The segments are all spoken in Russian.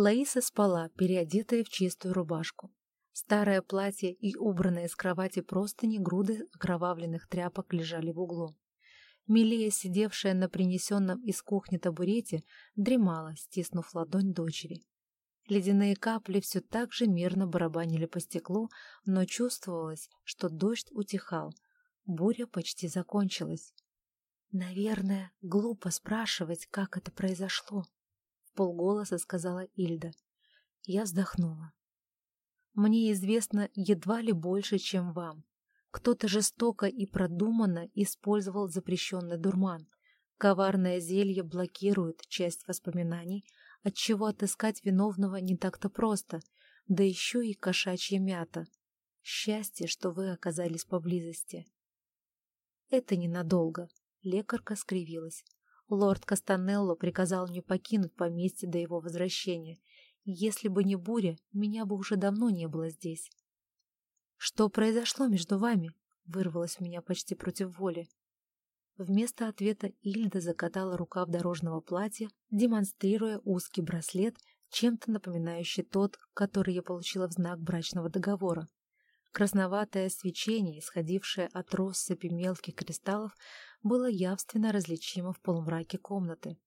Лаиса спала, переодетая в чистую рубашку. Старое платье и убранные с кровати простыни груды окровавленных тряпок лежали в углу. Милея, сидевшая на принесенном из кухни табурете, дремала, стиснув ладонь дочери. Ледяные капли все так же мирно барабанили по стеклу, но чувствовалось, что дождь утихал. Буря почти закончилась. «Наверное, глупо спрашивать, как это произошло», — полголоса сказала Ильда. Я вздохнула. Мне известно едва ли больше, чем вам. Кто-то жестоко и продуманно использовал запрещенный дурман. Коварное зелье блокирует часть воспоминаний, отчего отыскать виновного не так-то просто, да еще и кошачья мята. Счастье, что вы оказались поблизости. Это ненадолго. Лекарка скривилась. Лорд Кастанелло приказал мне покинуть поместье до его возвращения, если бы не буря, меня бы уже давно не было здесь. «Что произошло между вами?» — вырвалось у меня почти против воли. Вместо ответа Ильда закатала рукав дорожного платья, демонстрируя узкий браслет, чем-то напоминающий тот, который я получила в знак брачного договора. Красноватое свечение, исходившее от россыпи мелких кристаллов, было явственно различимо в полумраке комнаты.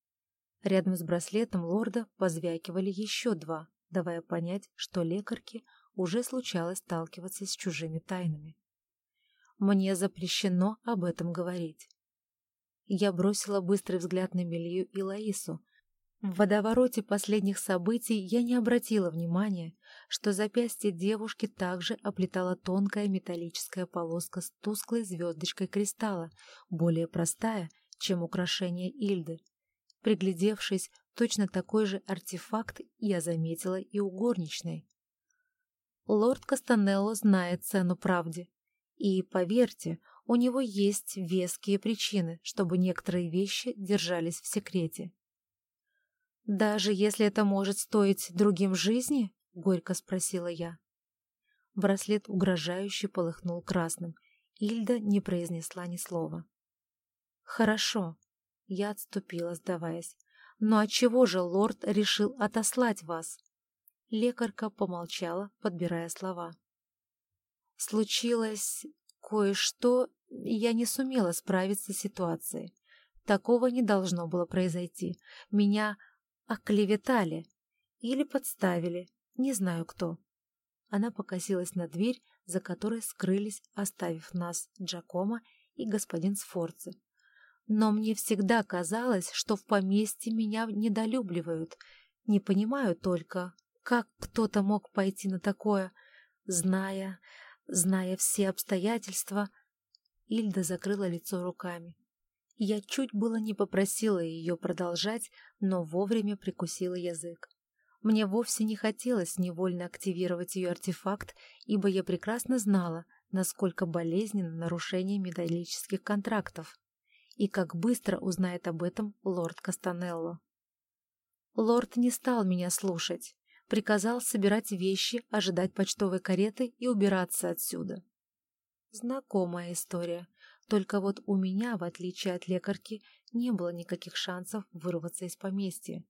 Рядом с браслетом лорда позвякивали еще два, давая понять, что лекарке уже случалось сталкиваться с чужими тайнами. Мне запрещено об этом говорить. Я бросила быстрый взгляд на Мелию и Лаису. В водовороте последних событий я не обратила внимания, что запястье девушки также оплетала тонкая металлическая полоска с тусклой звездочкой кристалла, более простая, чем украшение Ильды. Приглядевшись, точно такой же артефакт я заметила и у горничной. Лорд Кастанелло знает цену правде. И, поверьте, у него есть веские причины, чтобы некоторые вещи держались в секрете. «Даже если это может стоить другим жизни?» — горько спросила я. Браслет угрожающе полыхнул красным. Ильда не произнесла ни слова. «Хорошо», я отступила, сдаваясь. «Но отчего же лорд решил отослать вас?» Лекарка помолчала, подбирая слова. «Случилось кое-что, я не сумела справиться с ситуацией. Такого не должно было произойти. Меня оклеветали или подставили, не знаю кто». Она покосилась на дверь, за которой скрылись, оставив нас Джакома и господин Сфорци. Но мне всегда казалось, что в поместье меня недолюбливают. Не понимаю только, как кто-то мог пойти на такое, зная, зная все обстоятельства. Ильда закрыла лицо руками. Я чуть было не попросила ее продолжать, но вовремя прикусила язык. Мне вовсе не хотелось невольно активировать ее артефакт, ибо я прекрасно знала, насколько болезненно нарушение металлических контрактов и как быстро узнает об этом лорд Кастанелло. Лорд не стал меня слушать, приказал собирать вещи, ожидать почтовой кареты и убираться отсюда. Знакомая история, только вот у меня, в отличие от лекарки, не было никаких шансов вырваться из поместья.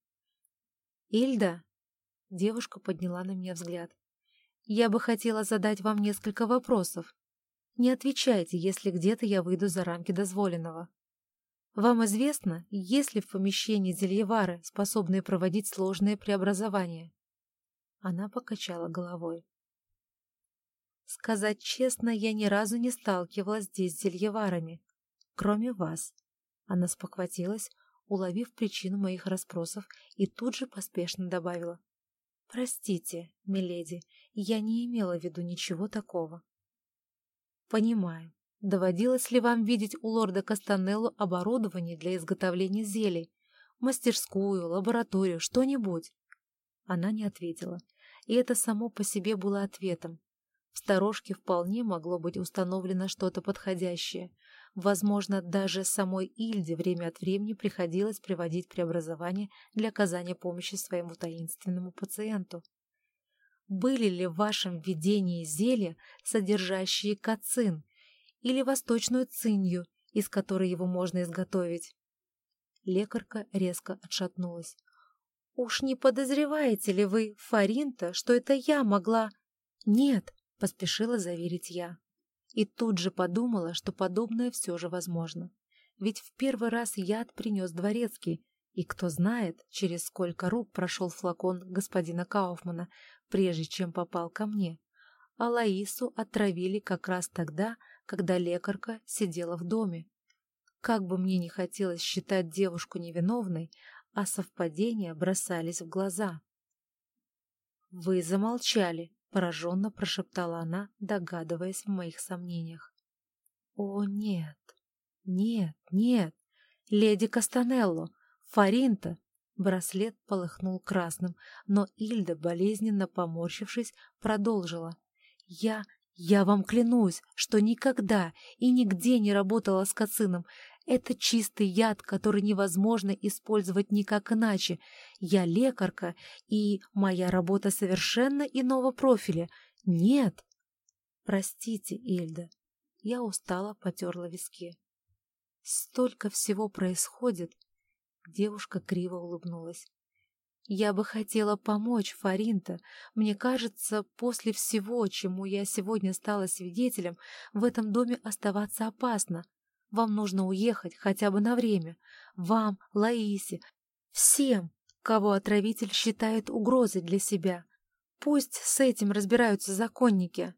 «Ильда?» — девушка подняла на меня взгляд. «Я бы хотела задать вам несколько вопросов. Не отвечайте, если где-то я выйду за рамки дозволенного». Вам известно, есть ли в помещении зельевары, способные проводить сложные преобразования? Она покачала головой. Сказать честно, я ни разу не сталкивалась здесь с зельеварами, кроме вас. Она спохватилась, уловив причину моих расспросов, и тут же поспешно добавила. «Простите, миледи, я не имела в виду ничего такого». «Понимаю. Доводилось ли вам видеть у лорда Кастанелло оборудование для изготовления зелий? Мастерскую, лабораторию, что-нибудь?» Она не ответила, и это само по себе было ответом. В сторожке вполне могло быть установлено что-то подходящее. Возможно, даже самой Ильде время от времени приходилось приводить преобразование для оказания помощи своему таинственному пациенту. Были ли в вашем видении зелья, содержащие кацин, или восточную цинью, из которой его можно изготовить. Лекарка резко отшатнулась. Уж не подозреваете ли вы, Фаринта, что это я могла... Нет, поспешила заверить я. И тут же подумала, что подобное все же возможно. Ведь в первый раз яд принес дворецкий, и кто знает, через сколько рук прошел флакон господина Кауфмана, прежде чем попал ко мне. А Лаису отравили как раз тогда, когда лекарка сидела в доме. Как бы мне не хотелось считать девушку невиновной, а совпадения бросались в глаза. «Вы замолчали», — пораженно прошептала она, догадываясь в моих сомнениях. «О, нет, нет, нет, леди Кастанелло, Фаринта!» Браслет полыхнул красным, но Ильда, болезненно поморщившись, продолжила. «Я... я вам клянусь, что никогда и нигде не работала с Кацином. Это чистый яд, который невозможно использовать никак иначе. Я лекарка, и моя работа совершенно иного профиля. Нет. Простите, Ильда. Я устало потерла виски. Столько всего происходит. Девушка криво улыбнулась. Я бы хотела помочь, Фаринта. Мне кажется, после всего, чему я сегодня стала свидетелем, в этом доме оставаться опасно. Вам нужно уехать хотя бы на время. Вам, Лаисе, всем, кого отравитель считает угрозой для себя. Пусть с этим разбираются законники.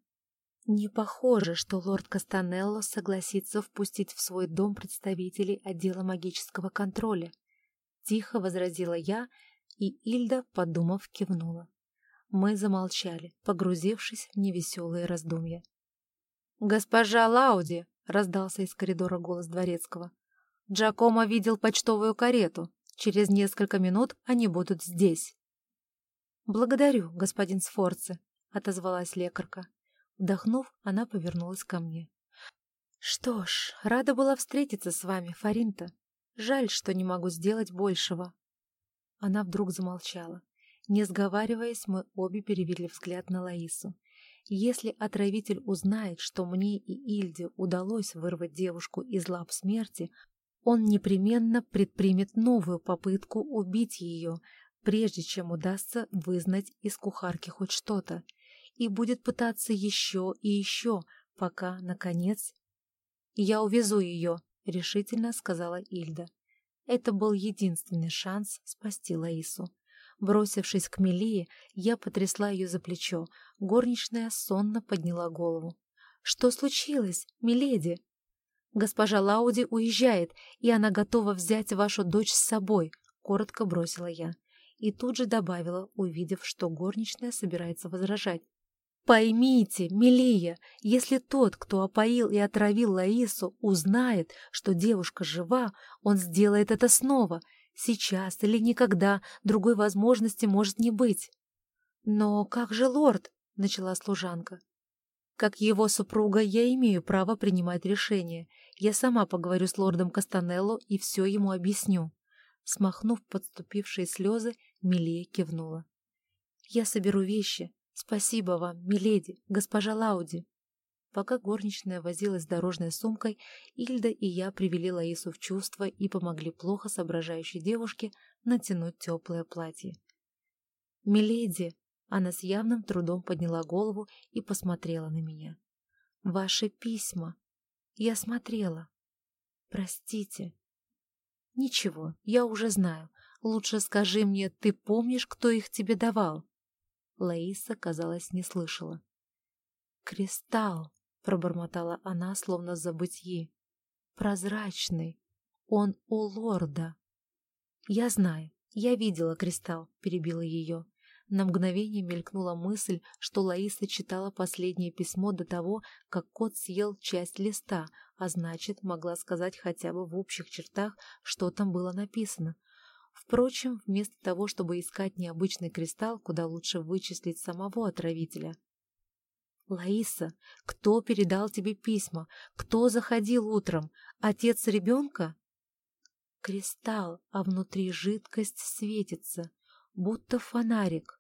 Не похоже, что лорд Кастанелло согласится впустить в свой дом представителей отдела магического контроля. Тихо возразила я, и Ильда, подумав, кивнула. Мы замолчали, погрузившись в невеселые раздумья. «Госпожа Лауди!» — раздался из коридора голос дворецкого. «Джакомо видел почтовую карету. Через несколько минут они будут здесь». «Благодарю, господин Сфорце», — отозвалась лекарка. Вдохнув, она повернулась ко мне. «Что ж, рада была встретиться с вами, Фаринта. Жаль, что не могу сделать большего». Она вдруг замолчала. Не сговариваясь, мы обе перевели взгляд на Лаису. Если отравитель узнает, что мне и Ильде удалось вырвать девушку из лап смерти, он непременно предпримет новую попытку убить ее, прежде чем удастся вызнать из кухарки хоть что-то, и будет пытаться еще и еще, пока, наконец... «Я увезу ее», — решительно сказала Ильда. Это был единственный шанс спасти Лаису. Бросившись к Мелии, я потрясла ее за плечо. Горничная сонно подняла голову. «Что случилось, миледи?» «Госпожа Лауди уезжает, и она готова взять вашу дочь с собой», — коротко бросила я. И тут же добавила, увидев, что горничная собирается возражать. «Поймите, Мелия, если тот, кто опоил и отравил Лаису, узнает, что девушка жива, он сделает это снова, Сейчас или никогда другой возможности может не быть. «Но как же лорд?» — начала служанка. «Как его супруга я имею право принимать решения. Я сама поговорю с лордом Кастанелло и все ему объясню». Смахнув подступившие слезы, Милея кивнула. «Я соберу вещи. Спасибо вам, миледи, госпожа Лауди». Пока горничная возилась с дорожной сумкой, Ильда и я привели Лаису в чувство и помогли плохо соображающей девушке натянуть теплое платье. «Миледи!» — она с явным трудом подняла голову и посмотрела на меня. «Ваши письма! Я смотрела. Простите». «Ничего, я уже знаю. Лучше скажи мне, ты помнишь, кто их тебе давал?» Лаиса, казалось, не слышала. «Кристалл!» Пробормотала она, словно забытьи. Прозрачный. Он у лорда. Я знаю, я видела кристалл, перебила ее. На мгновение мелькнула мысль, что Лаиса читала последнее письмо до того, как кот съел часть листа, а значит, могла сказать хотя бы в общих чертах, что там было написано. Впрочем, вместо того, чтобы искать необычный кристалл, куда лучше вычислить самого отравителя. «Лаиса, кто передал тебе письма? Кто заходил утром? Отец ребенка?» Кристалл, а внутри жидкость светится, будто фонарик.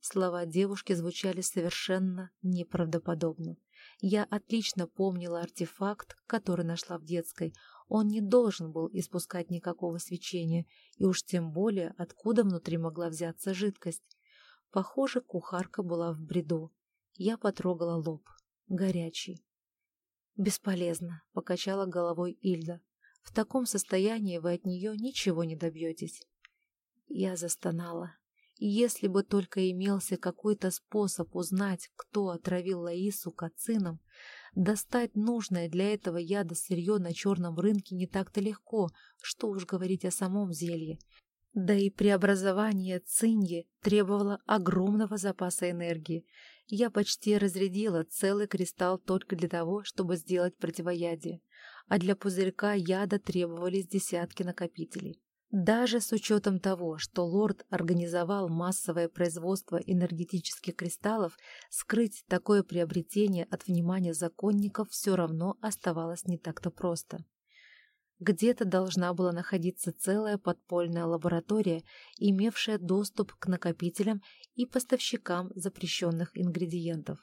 Слова девушки звучали совершенно неправдоподобно. Я отлично помнила артефакт, который нашла в детской. Он не должен был испускать никакого свечения, и уж тем более, откуда внутри могла взяться жидкость. Похоже, кухарка была в бреду. Я потрогала лоб. Горячий. «Бесполезно», — покачала головой Ильда. «В таком состоянии вы от нее ничего не добьетесь». Я застонала. Если бы только имелся какой-то способ узнать, кто отравил Лаису кацином, достать нужное для этого яда сырье на черном рынке не так-то легко, что уж говорить о самом зелье. Да и преобразование циньи требовало огромного запаса энергии. Я почти разрядила целый кристалл только для того, чтобы сделать противоядие, а для пузырька яда требовались десятки накопителей. Даже с учетом того, что лорд организовал массовое производство энергетических кристаллов, скрыть такое приобретение от внимания законников все равно оставалось не так-то просто. Где-то должна была находиться целая подпольная лаборатория, имевшая доступ к накопителям и поставщикам запрещенных ингредиентов,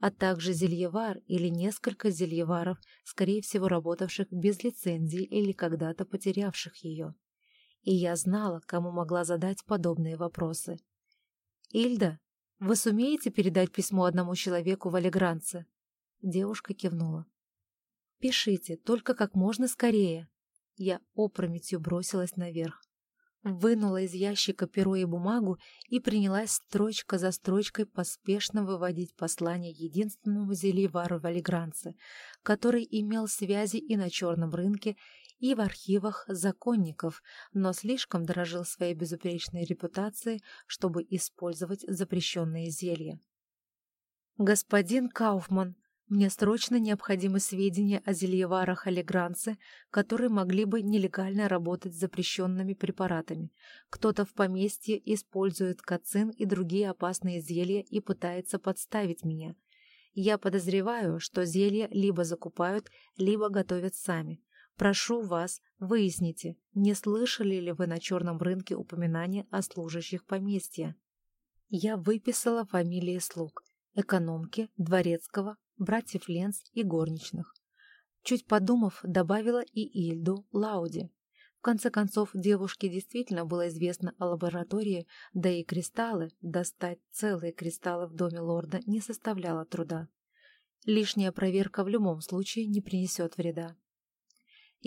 а также зельевар или несколько зельеваров, скорее всего работавших без лицензии или когда-то потерявших ее и я знала, кому могла задать подобные вопросы. «Ильда, вы сумеете передать письмо одному человеку в Алигранце?» Девушка кивнула. «Пишите, только как можно скорее». Я опрометью бросилась наверх. Вынула из ящика перо и бумагу и принялась строчка за строчкой поспешно выводить послание единственному зельевару в Алигранце, который имел связи и на черном рынке, и в архивах законников, но слишком дорожил своей безупречной репутацией, чтобы использовать запрещенные зелья. «Господин Кауфман, мне срочно необходимы сведения о зельеварах Олегранце, которые могли бы нелегально работать с запрещенными препаратами. Кто-то в поместье использует кацин и другие опасные зелья и пытается подставить меня. Я подозреваю, что зелья либо закупают, либо готовят сами. Прошу вас, выясните, не слышали ли вы на черном рынке упоминания о служащих поместья. Я выписала фамилии слуг, экономки, дворецкого, братьев Ленс и горничных. Чуть подумав, добавила и Ильду Лауди. В конце концов, девушке действительно было известно о лаборатории, да и кристаллы, достать целые кристаллы в доме лорда не составляло труда. Лишняя проверка в любом случае не принесет вреда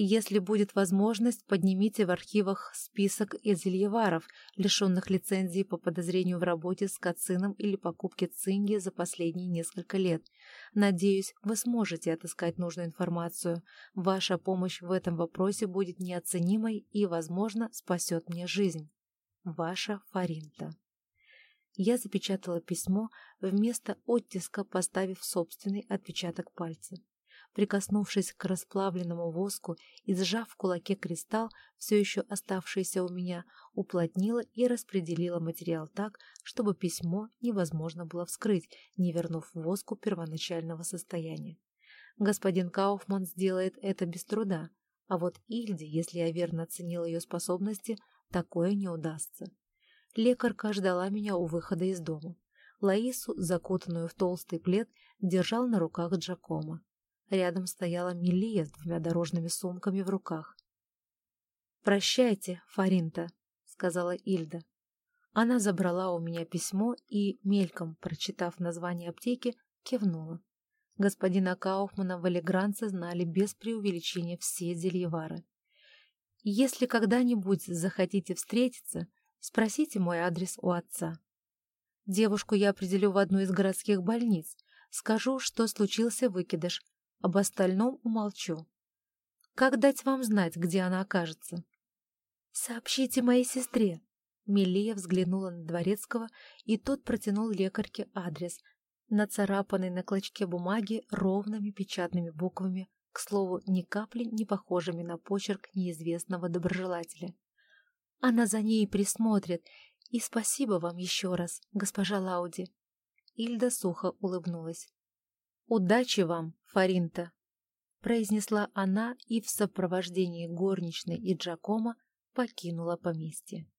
если будет возможность, поднимите в архивах список изельеваров, лишенных лицензии по подозрению в работе с кацином или покупке цинги за последние несколько лет. Надеюсь, вы сможете отыскать нужную информацию. Ваша помощь в этом вопросе будет неоценимой и, возможно, спасет мне жизнь. Ваша Фаринта. Я запечатала письмо, вместо оттиска поставив собственный отпечаток пальца. Прикоснувшись к расплавленному воску и сжав в кулаке кристалл, все еще оставшийся у меня, уплотнила и распределила материал так, чтобы письмо невозможно было вскрыть, не вернув воску первоначального состояния. Господин Кауфман сделает это без труда, а вот Ильде, если я верно оценила ее способности, такое не удастся. Лекарка ждала меня у выхода из дома. Лаису, закутанную в толстый плед, держал на руках Джакома. Рядом стояла Милия с двумя дорожными сумками в руках. «Прощайте, Фаринта», — сказала Ильда. Она забрала у меня письмо и, мельком прочитав название аптеки, кивнула. Господина Кауфмана в Элегранце знали без преувеличения все зельевары. «Если когда-нибудь захотите встретиться, спросите мой адрес у отца. Девушку я определю в одну из городских больниц, скажу, что случился выкидыш, об остальном умолчу. Как дать вам знать, где она окажется? Сообщите моей сестре. Милия взглянула на Дворецкого, и тот протянул лекарке адрес, нацарапанный на клочке бумаги ровными печатными буквами, к слову, ни капли не похожими на почерк неизвестного доброжелателя. Она за ней присмотрит, и спасибо вам еще раз, госпожа Лауди. Ильда сухо улыбнулась. «Удачи вам, Фаринта!» произнесла она и в сопровождении горничной и Джакома покинула поместье.